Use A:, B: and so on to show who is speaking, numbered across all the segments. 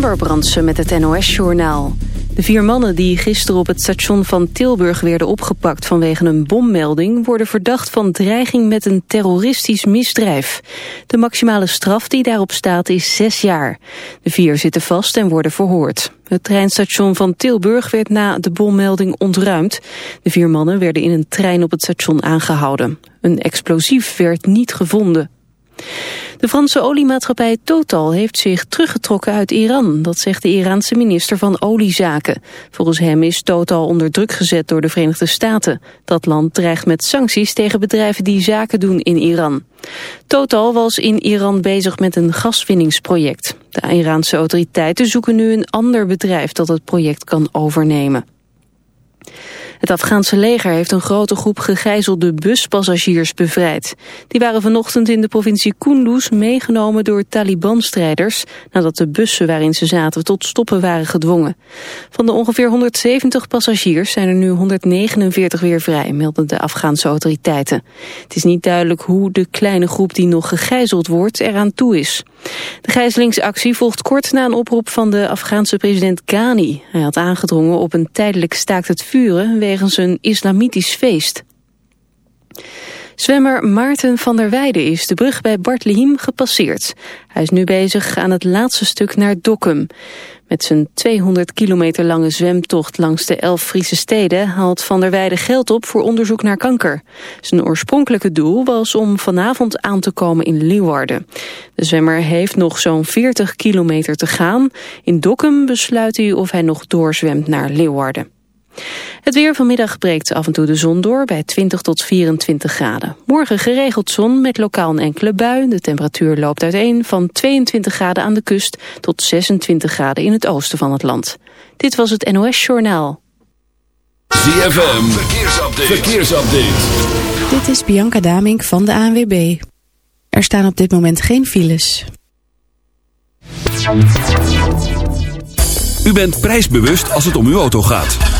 A: Brandsen met het NOS-journaal. De vier mannen die gisteren op het station van Tilburg werden opgepakt vanwege een bommelding worden verdacht van dreiging met een terroristisch misdrijf. De maximale straf die daarop staat is zes jaar. De vier zitten vast en worden verhoord. Het treinstation van Tilburg werd na de bommelding ontruimd. De vier mannen werden in een trein op het station aangehouden. Een explosief werd niet gevonden. De Franse oliemaatschappij Total heeft zich teruggetrokken uit Iran. Dat zegt de Iraanse minister van Oliezaken. Volgens hem is Total onder druk gezet door de Verenigde Staten. Dat land dreigt met sancties tegen bedrijven die zaken doen in Iran. Total was in Iran bezig met een gaswinningsproject. De Iraanse autoriteiten zoeken nu een ander bedrijf dat het project kan overnemen. Het Afghaanse leger heeft een grote groep gegijzelde buspassagiers bevrijd. Die waren vanochtend in de provincie Kunduz meegenomen door Taliban-strijders... nadat de bussen waarin ze zaten tot stoppen waren gedwongen. Van de ongeveer 170 passagiers zijn er nu 149 weer vrij, melden de Afghaanse autoriteiten. Het is niet duidelijk hoe de kleine groep die nog gegijzeld wordt eraan toe is. De gijzelingsactie volgt kort na een oproep van de Afghaanse president Ghani. Hij had aangedrongen op een tijdelijk staakt het vuren wegens een islamitisch feest. Zwemmer Maarten van der Weijden is de brug bij Bartlehiem gepasseerd. Hij is nu bezig aan het laatste stuk naar Dokkum. Met zijn 200 kilometer lange zwemtocht langs de elf Friese steden haalt Van der Weijden geld op voor onderzoek naar kanker. Zijn oorspronkelijke doel was om vanavond aan te komen in Leeuwarden. De zwemmer heeft nog zo'n 40 kilometer te gaan. In Dokkum besluit hij of hij nog doorzwemt naar Leeuwarden. Het weer vanmiddag breekt af en toe de zon door bij 20 tot 24 graden. Morgen geregeld zon met lokaal een enkele bui. De temperatuur loopt uiteen van 22 graden aan de kust tot 26 graden in het oosten van het land. Dit was het NOS Journaal.
B: ZFM, verkeersupdate. verkeersupdate.
C: Dit is Bianca Damink van de ANWB. Er staan op dit moment geen files.
B: U bent prijsbewust als het om uw auto gaat.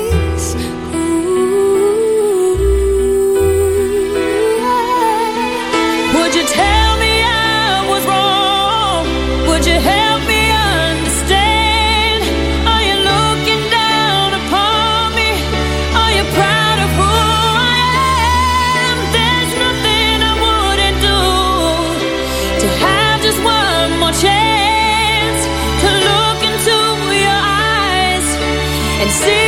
D: see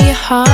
D: your heart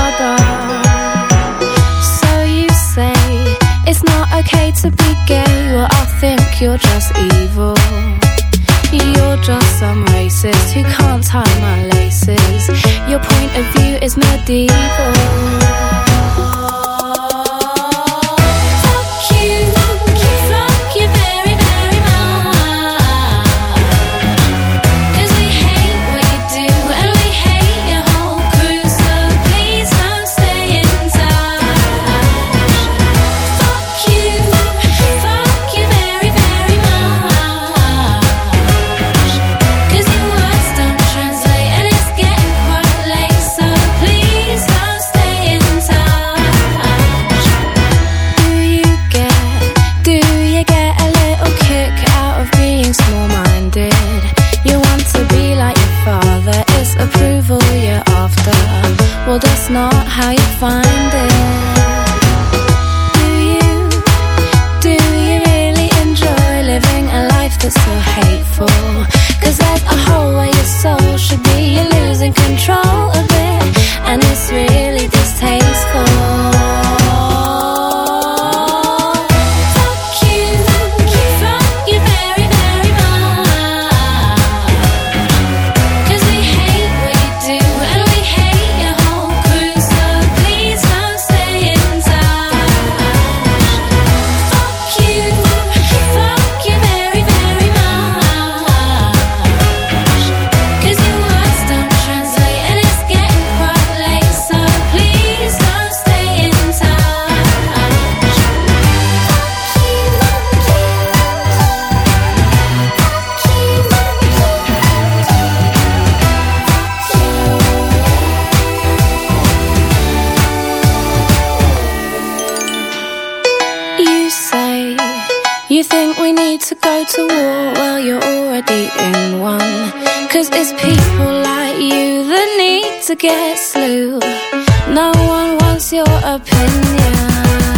D: opinion.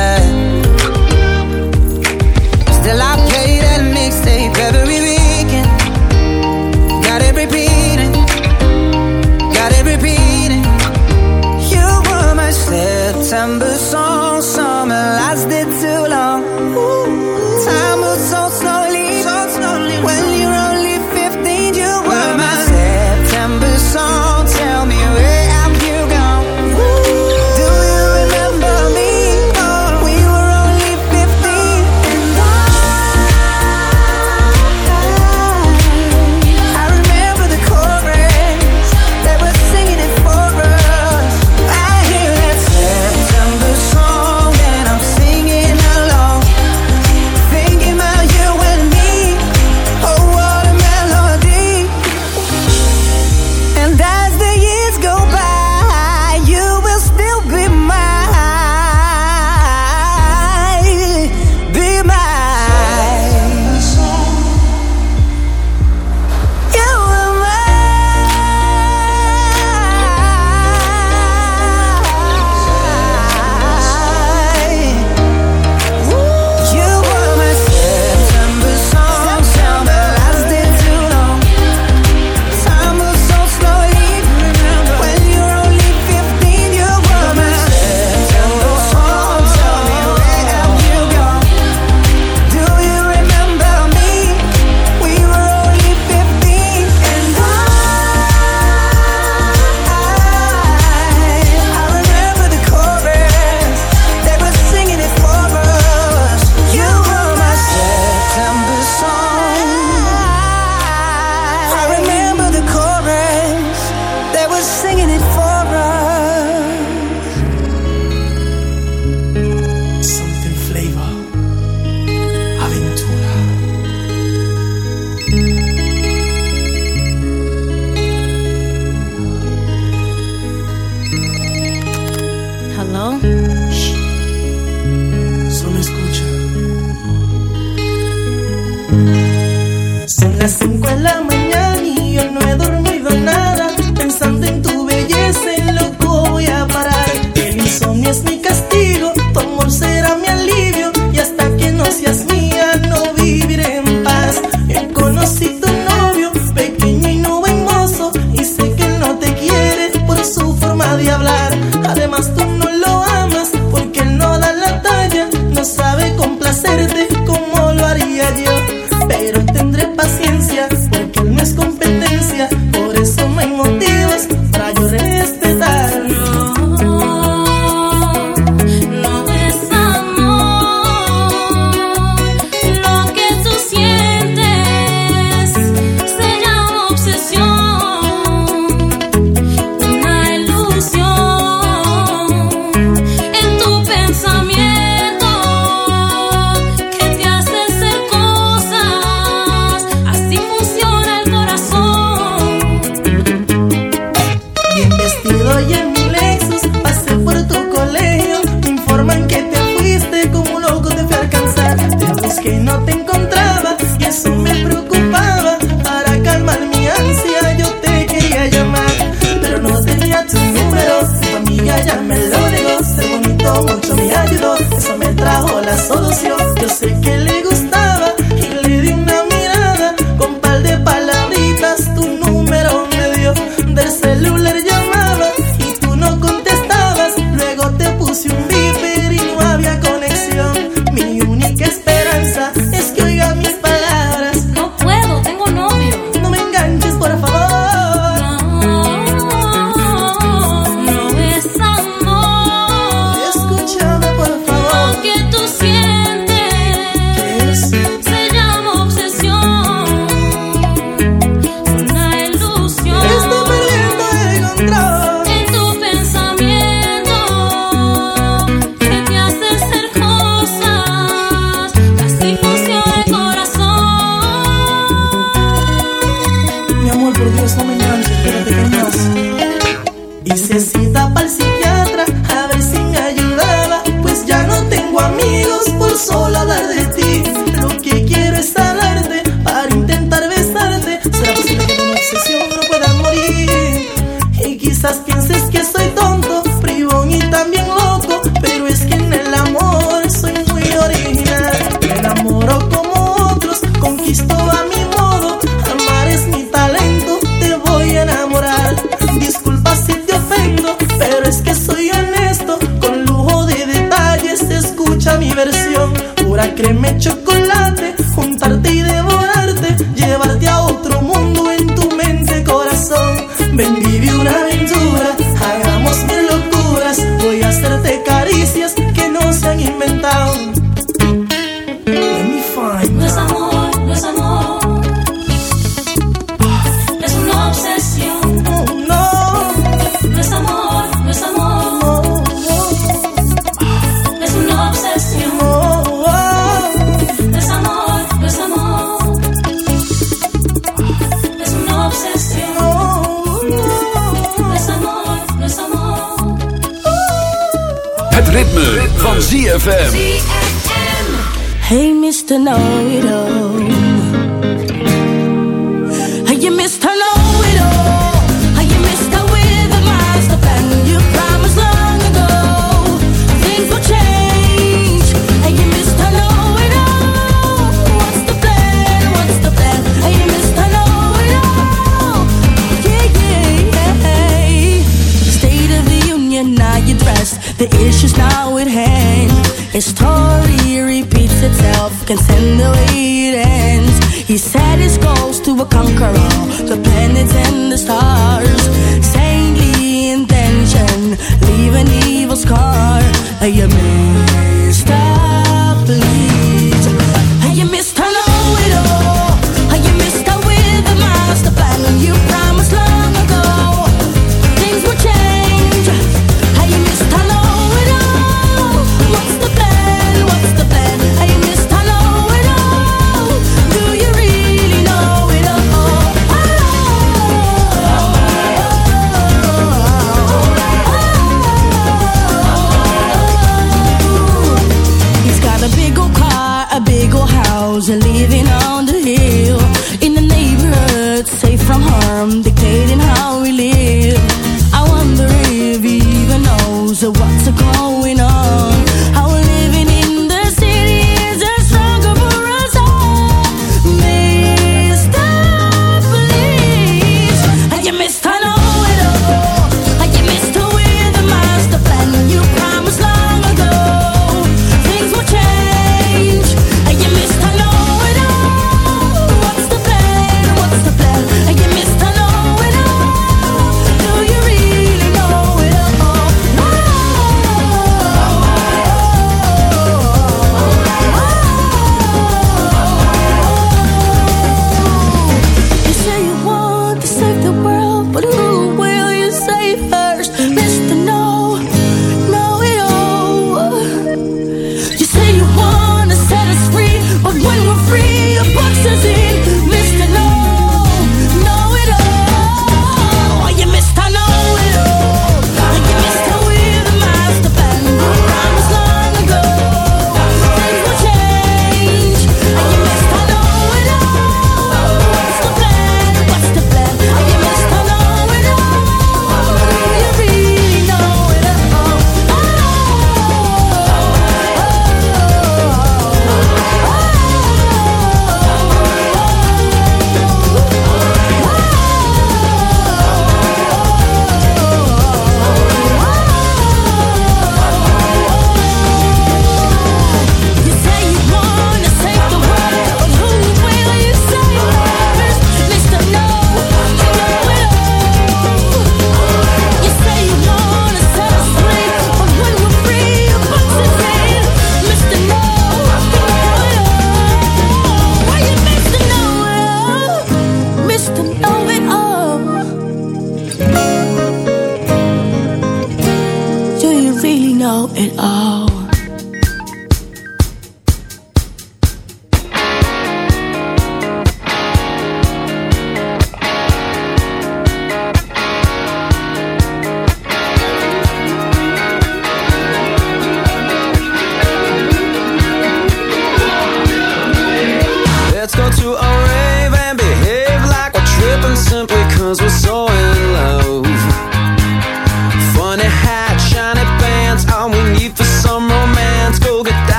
E: some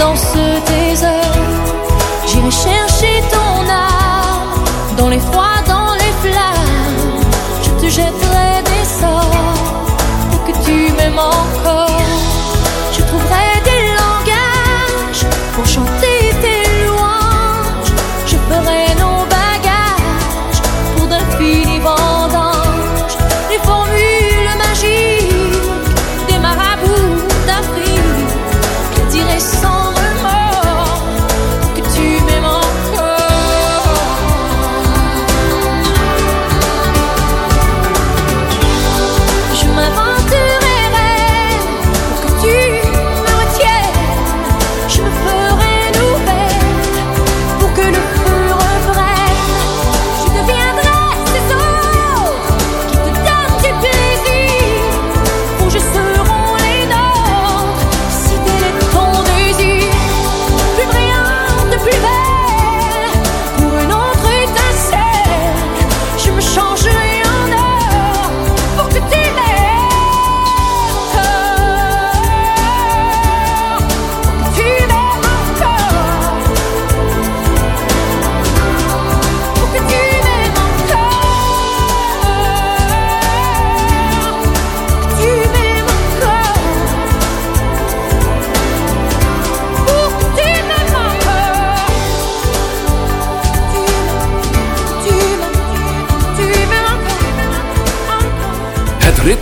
D: dans ce désert. J'irai chercher ton âme dans les froids, dans les flammes. Je te jetterai des sorts pour que tu m'aimes encore.